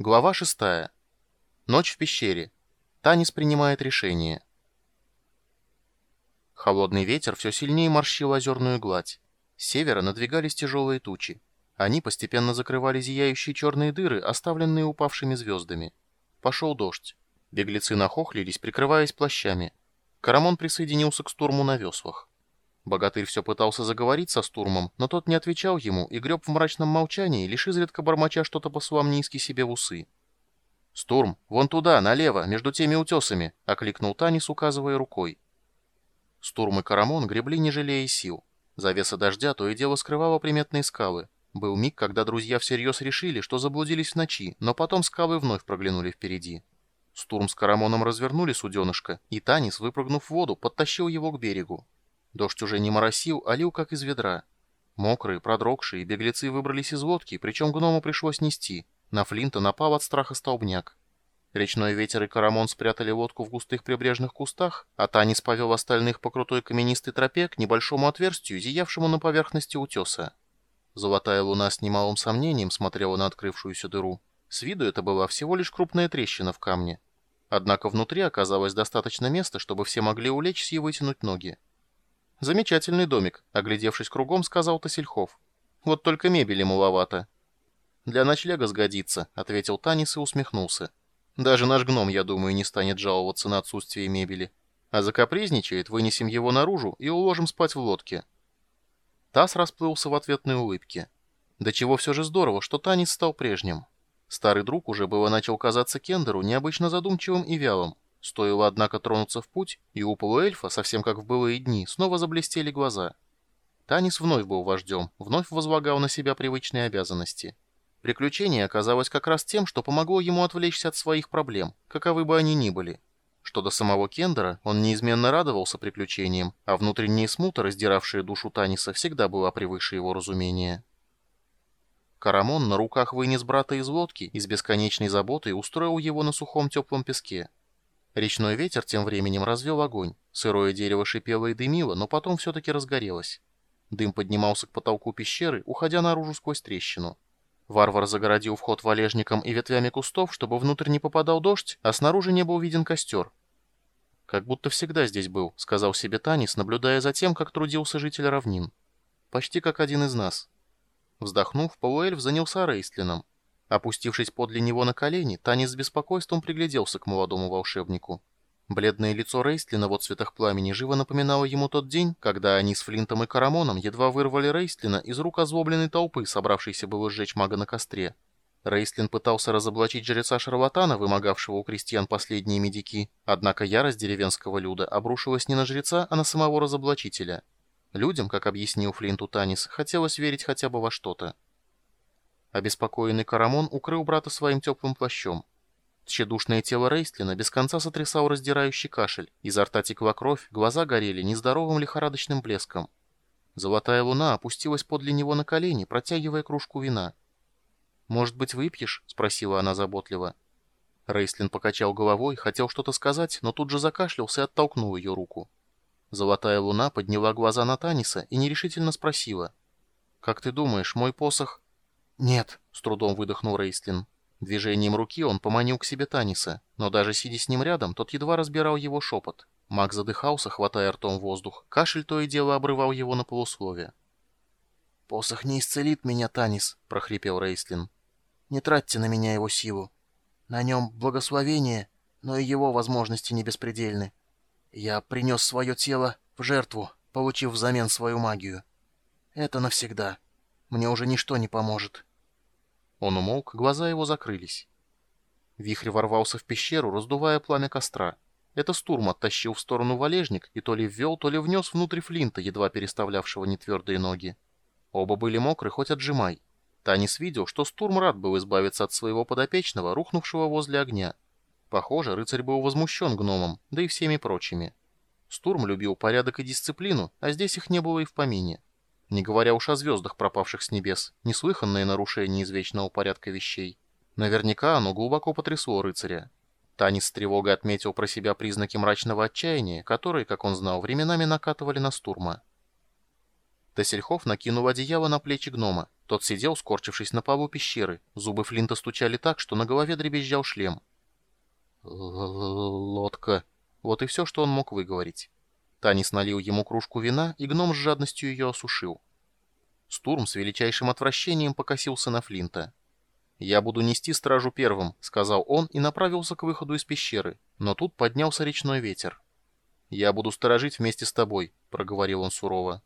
Глава 6. Ночь в пещере. Танис принимает решение. Холодный ветер все сильнее морщил озерную гладь. С севера надвигались тяжелые тучи. Они постепенно закрывали зияющие черные дыры, оставленные упавшими звездами. Пошел дождь. Беглецы нахохлились, прикрываясь плащами. Карамон присоединился к штурму на веслах. Богатырь все пытался заговорить со Стурмом, но тот не отвечал ему и греб в мрачном молчании, лишь изредка бормоча что-то по-суамнийски себе в усы. «Стурм, вон туда, налево, между теми утесами!» — окликнул Танис, указывая рукой. Стурм и Карамон гребли, не жалея сил. Завеса дождя то и дело скрывала приметные скалы. Был миг, когда друзья всерьез решили, что заблудились в ночи, но потом скалы вновь проглянули впереди. Стурм с Карамоном развернули суденышко, и Танис, выпрыгнув в воду, подтащил его к берегу. Дождь уже не моросил, а лил как из ведра. Мокрые, продрогшие, беглецы выбрались из лодки, причем гному пришлось нести. На Флинта напал от страха столбняк. Речной ветер и Карамон спрятали лодку в густых прибрежных кустах, а Танис повел остальных по крутой каменистой тропе к небольшому отверстию, зиявшему на поверхности утеса. Золотая луна с немалым сомнением смотрела на открывшуюся дыру. С виду это была всего лишь крупная трещина в камне. Однако внутри оказалось достаточно места, чтобы все могли улечься и вытянуть ноги. «Замечательный домик», — оглядевшись кругом, сказал Тасельхов. «Вот только мебели маловато». «Для ночлега сгодится», — ответил Танис и усмехнулся. «Даже наш гном, я думаю, не станет жаловаться на отсутствие мебели. А закапризничает, вынесем его наружу и уложим спать в лодке». Тас расплылся в ответной улыбке. «Да чего все же здорово, что Танис стал прежним». Старый друг уже было начал казаться Кендеру необычно задумчивым и вялым. Стоило, однако, тронуться в путь, и у полуэльфа, совсем как в былые дни, снова заблестели глаза. Танис вновь был вождем, вновь возлагал на себя привычные обязанности. Приключение оказалось как раз тем, что помогло ему отвлечься от своих проблем, каковы бы они ни были. Что до самого Кендера, он неизменно радовался приключениям, а внутренние смуты, раздиравшие душу Таниса, всегда была превыше его разумения. Карамон на руках вынес брата из лодки и с бесконечной заботой устроил его на сухом теплом песке. Речной ветер тем временем развел огонь. Сырое дерево шипело и дымило, но потом все-таки разгорелось. Дым поднимался к потолку пещеры, уходя наружу сквозь трещину. Варвар загородил вход валежником и ветвями кустов, чтобы внутрь не попадал дождь, а снаружи не был виден костер. «Как будто всегда здесь был», — сказал себе Танис, наблюдая за тем, как трудился житель равнин. «Почти как один из нас». Вздохнув, полуэльф занялся Рейстлином. Опустившись подле него на колени, Танис с беспокойством пригляделся к молодому волшебнику. Бледное лицо Рейстлина в отцветах пламени живо напоминало ему тот день, когда они с Флинтом и Карамоном едва вырвали Рейстлина из рук озлобленной толпы, собравшейся было сжечь мага на костре. Рейстлин пытался разоблачить жреца-шарлатана, вымогавшего у крестьян последние медики, однако ярость деревенского люда обрушилась не на жреца, а на самого разоблачителя. Людям, как объяснил Флинту Танис, хотелось верить хотя бы во что-то. Обеспокоенный Карамон укрыл брата своим теплым плащом. Тщедушное тело Рейстлина без конца сотрясал раздирающий кашель, изо рта текла кровь, глаза горели нездоровым лихорадочным блеском. Золотая луна опустилась подле него на колени, протягивая кружку вина. «Может быть, выпьешь?» — спросила она заботливо. Рейстлин покачал головой, хотел что-то сказать, но тут же закашлялся и оттолкнул ее руку. Золотая луна подняла глаза на Таниса и нерешительно спросила. «Как ты думаешь, мой посох...» «Нет», — с трудом выдохнул Рейстлин. Движением руки он поманил к себе Таниса, но даже сидя с ним рядом, тот едва разбирал его шепот. Маг задыхался, хватая ртом воздух. Кашель то и дело обрывал его на полусловие. «Посох не исцелит меня, Танис», — прохрипел Рейстлин. «Не тратьте на меня его силу. На нем благословение, но и его возможности не беспредельны. Я принес свое тело в жертву, получив взамен свою магию. Это навсегда. Мне уже ничто не поможет». Он умолк, глаза его закрылись. Вихрь ворвался в пещеру, раздувая пламя костра. Это Стурм оттащил в сторону валежник и то ли ввел, то ли внес внутрь Флинта, едва переставлявшего нетвердые ноги. Оба были мокры, хоть отжимай. Танис видел, что Стурм рад был избавиться от своего подопечного, рухнувшего возле огня. Похоже, рыцарь был возмущен гномом, да и всеми прочими. Стурм любил порядок и дисциплину, а здесь их не было и в помине. Не говоря уж о звездах, пропавших с небес, неслыханное нарушение извечного порядка вещей. Наверняка оно глубоко потрясло рыцаря. Танис с тревогой отметил про себя признаки мрачного отчаяния, которые, как он знал, временами накатывали на стурма. Тесельхов накинул одеяло на плечи гнома, Тот сидел, скорчившись на полу пещеры. Зубы Флинта стучали так, что на голове дребезжал шлем. «Лодка». Вот и все, что он мог выговорить. Танис налил ему кружку вина, и гном с жадностью ее осушил. Стурм с величайшим отвращением покосился на Флинта. «Я буду нести стражу первым», — сказал он и направился к выходу из пещеры, но тут поднялся речной ветер. «Я буду сторожить вместе с тобой», — проговорил он сурово.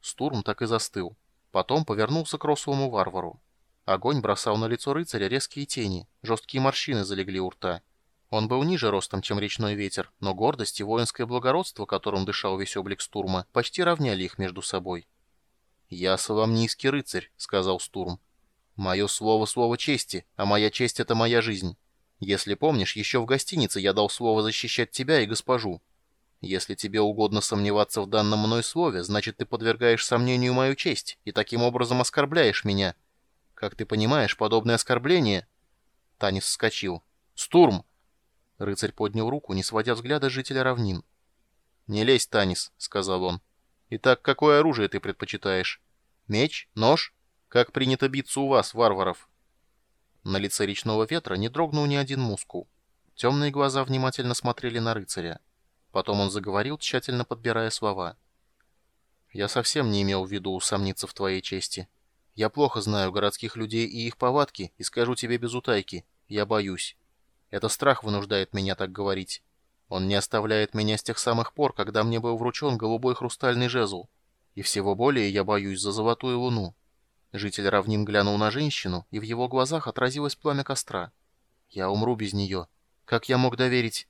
Стурм так и застыл. Потом повернулся к рослому варвару. Огонь бросал на лицо рыцаря резкие тени, жесткие морщины залегли у рта. Он был ниже ростом, чем речной ветер, но гордость и воинское благородство, которым дышал весь облик Стурма, почти равняли их между собой. «Я соломнийский рыцарь», — сказал Стурм. «Мое слово — слово чести, а моя честь — это моя жизнь. Если помнишь, еще в гостинице я дал слово защищать тебя и госпожу. Если тебе угодно сомневаться в данном мной слове, значит, ты подвергаешь сомнению мою честь и таким образом оскорбляешь меня. Как ты понимаешь, подобное оскорбление...» Танис вскочил. «Стурм!» Рыцарь поднял руку, не сводя взгляда жителя равнин. «Не лезь, Танис», — сказал он. Итак, какое оружие ты предпочитаешь? Меч? Нож? Как принято биться у вас, варваров?» На лице речного ветра не дрогнул ни один мускул. Темные глаза внимательно смотрели на рыцаря. Потом он заговорил, тщательно подбирая слова. «Я совсем не имел в виду усомниться в твоей чести. Я плохо знаю городских людей и их повадки, и скажу тебе без утайки. Я боюсь. Это страх вынуждает меня так говорить. Он не оставляет меня с тех самых пор, когда мне был вручен голубой хрустальный жезл. И всего более я боюсь за золотую луну. Житель равнин глянул на женщину, и в его глазах отразилось пламя костра. Я умру без нее. Как я мог доверить...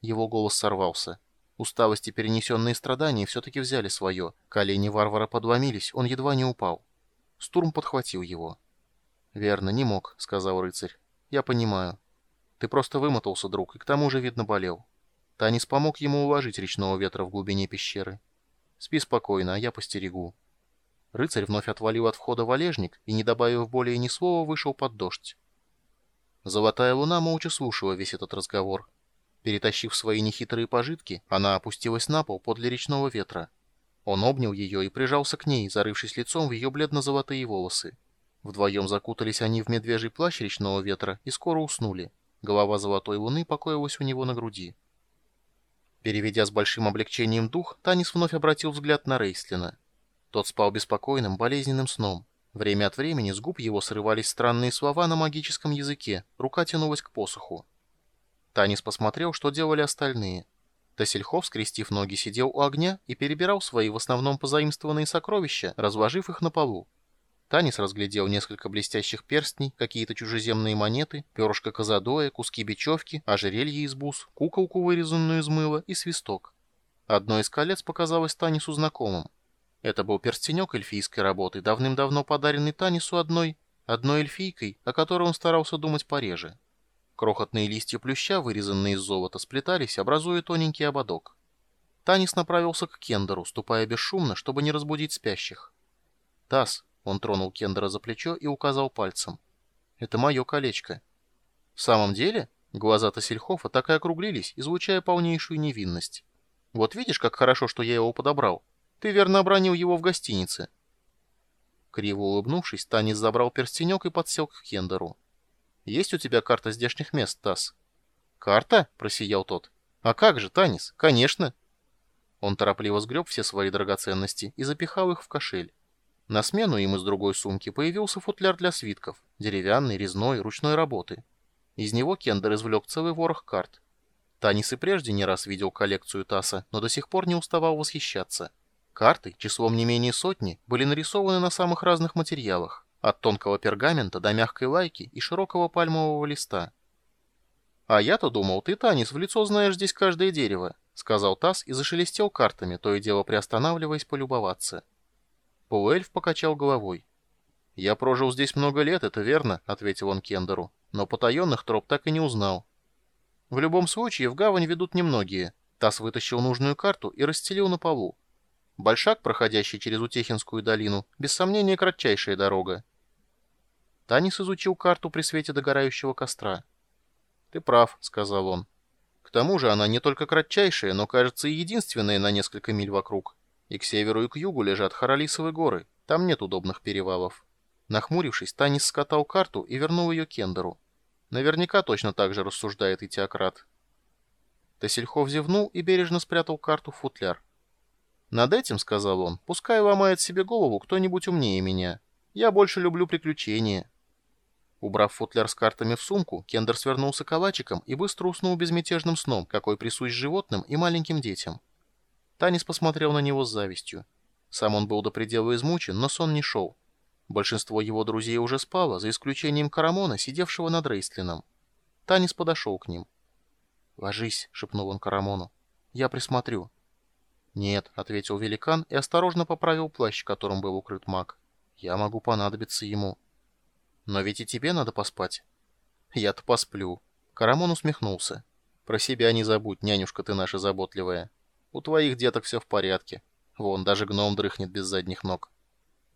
Его голос сорвался. Усталость и перенесенные страдания все-таки взяли свое. Колени варвара подломились, он едва не упал. Стурм подхватил его. «Верно, не мог», — сказал рыцарь. «Я понимаю. Ты просто вымотался, друг, и к тому же, видно, болел. Танис помог ему уложить речного ветра в глубине пещеры. «Спи спокойно, а я постерегу». Рыцарь вновь отвалил от входа валежник и, не добавив более ни слова, вышел под дождь. Золотая луна молча слушала весь этот разговор. Перетащив свои нехитрые пожитки, она опустилась на пол подле речного ветра. Он обнял ее и прижался к ней, зарывшись лицом в ее бледно-золотые волосы. Вдвоем закутались они в медвежий плащ речного ветра и скоро уснули. Голова золотой луны покоилась у него на груди. Переведя с большим облегчением дух, Танис вновь обратил взгляд на Рейслина. Тот спал беспокойным, болезненным сном. Время от времени с губ его срывались странные слова на магическом языке, рука тянулась к посоху. Танис посмотрел, что делали остальные. Тасельхов, скрестив ноги, сидел у огня и перебирал свои в основном позаимствованные сокровища, разложив их на полу. Танис разглядел несколько блестящих перстней, какие-то чужеземные монеты, перышко казадоя, куски бечевки, ожерелье из бус, куколку, вырезанную из мыла, и свисток. Одно из колец показалось Танису знакомым. Это был перстенек эльфийской работы, давным-давно подаренный Танису одной, одной эльфийкой, о которой он старался думать пореже. Крохотные листья плюща, вырезанные из золота, сплетались, образуя тоненький ободок. Танис направился к Кендеру, ступая бесшумно, чтобы не разбудить спящих. «Тасс, он тронул Кендера за плечо и указал пальцем. «Это мое колечко». «В самом деле?» Глаза Тассельхофа так и округлились, излучая полнейшую невинность. «Вот видишь, как хорошо, что я его подобрал. Ты верно обронил его в гостинице». Криво улыбнувшись, Танис забрал перстенек и подсел к Кендеру. «Есть у тебя карта здешних мест, Тасс?» «Карта?» — просиял тот. «А как же, Танис? Конечно!» Он торопливо сгреб все свои драгоценности и запихал их в кошель. На смену им из другой сумки появился футляр для свитков, деревянный, резной, ручной работы. Из него Кендер извлек целый ворох карт. Танис и прежде не раз видел коллекцию Таса, но до сих пор не уставал восхищаться. Карты, числом не менее сотни, были нарисованы на самых разных материалах, от тонкого пергамента до мягкой лайки и широкого пальмового листа. «А я-то думал, ты, Танис, в лицо знаешь здесь каждое дерево», — сказал Тас и зашелестел картами, то и дело приостанавливаясь полюбоваться. Полуэльф покачал головой. «Я прожил здесь много лет, это верно», — ответил он Кендеру, «но потаенных троп так и не узнал». «В любом случае, в гавань ведут немногие». Тасс вытащил нужную карту и расстелил на полу. Большак, проходящий через Утехинскую долину, без сомнения кратчайшая дорога. Танис изучил карту при свете догорающего костра. «Ты прав», — сказал он. «К тому же она не только кратчайшая, но, кажется, и единственная на несколько миль вокруг. И к северу и к югу лежат Харалисовые горы. Там нет удобных перевалов. Нахмурившись, Танис скатал карту и вернул ее Кендеру. Наверняка точно так же рассуждает и Теократ. Тесельхов зевнул и бережно спрятал карту в футляр. «Над этим, — сказал он, — пускай ломает себе голову кто-нибудь умнее меня. Я больше люблю приключения». Убрав футляр с картами в сумку, Кендер свернулся калачиком и быстро уснул безмятежным сном, какой присущ животным и маленьким детям. Танис посмотрел на него с завистью. Сам он был до предела измучен, но сон не шел. Большинство его друзей уже спало, за исключением Карамона, сидевшего над Рейстлином. Танис подошел к ним. «Ложись», — шепнул он Карамону. «Я присмотрю». «Нет», — ответил великан и осторожно поправил плащ, которым был укрыт маг. «Я могу понадобиться ему». «Но ведь и тебе надо поспать». «Я-то посплю». Карамон усмехнулся. «Про себя не забудь, нянюшка ты наша заботливая. У твоих деток все в порядке. Вон, даже гном дрыхнет без задних ног».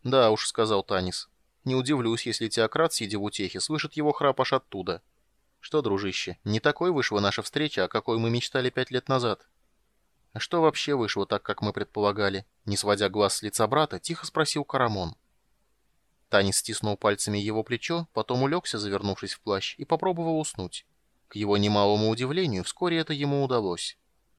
«Да уж», — сказал Танис. «Не удивлюсь, если Теократ, сидя в утехе, слышит его храп аж оттуда». «Что, дружище, не такой вышла наша встреча, о какой мы мечтали пять лет назад?» «А что вообще вышло так, как мы предполагали?» Не сводя глаз с лица брата, тихо спросил Карамон. Танис стиснул пальцами его плечо, потом улегся, завернувшись в плащ, и попробовал уснуть. К его немалому удивлению, вскоре это ему удалось.